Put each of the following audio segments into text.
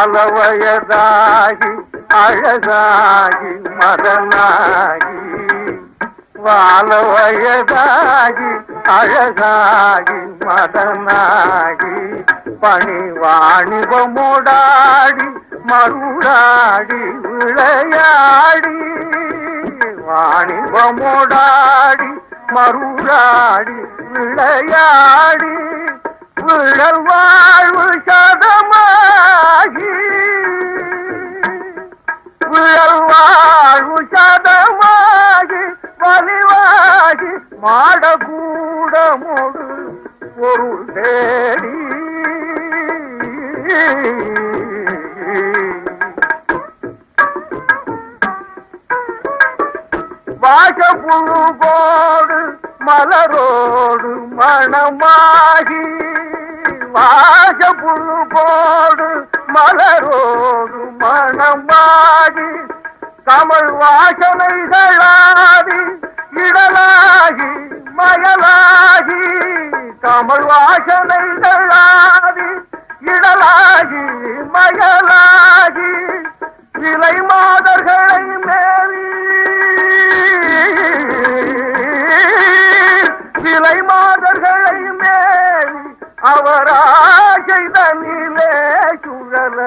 வாழவயதாகி அழகாகி மதனாகி. வாழவயதாகி அழகாகி மதனாகி. பணி வாணிபமோடாடி மருடாடி விளையாடி. வாணிபமுடாடி மருடாடி விளையாடி. விழல் வாழ்வு சதம் சதமாகி விழல் வாழ்வு சதமாகி வலிவாகி மாடகூட முடு பொருள் தேடி வாசப்புழுகோடு மலரோடு மணமாகி வாசப்புழுகோடு மலரோடு மணமாகி தமிழ் வாசனைகளாதி இடலாகி மயலாகி தமிழ் வாசனைகளாதி இடலாகி மயலாகி மேவி சுழல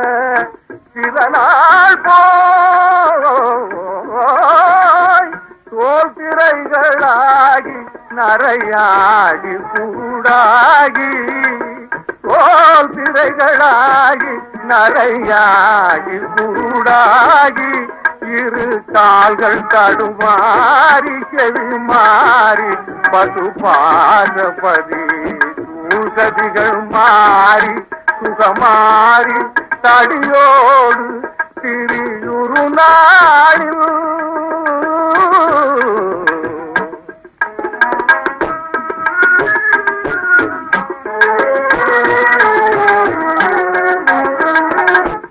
சில நாள் போய் தோல் திரைகளாகி நரையாகி கூடாகி தோல் திரைகளாகி நரையாகி கூடாகி இரு கால்கள் தடுமாறி செவி மாறி பசு பாதபதி மாறி சுகமாறி தடியோடு திரியுரு நாளில்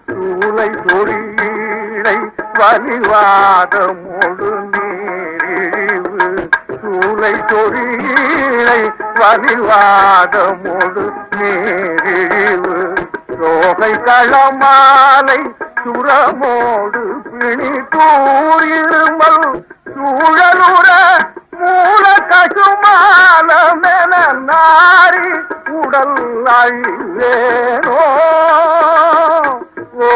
சூளை தொழிலை வலிவாத முழு நீரிழிவு. சூளை தொழிலை வலிவாத முழு நீரிழிவு. சோகை களமாலை சுரமோடு பிணி தூரிருமல் சூழலுற மூல கசுமாலமென நாரி உடல் அழிவேனோ ஓ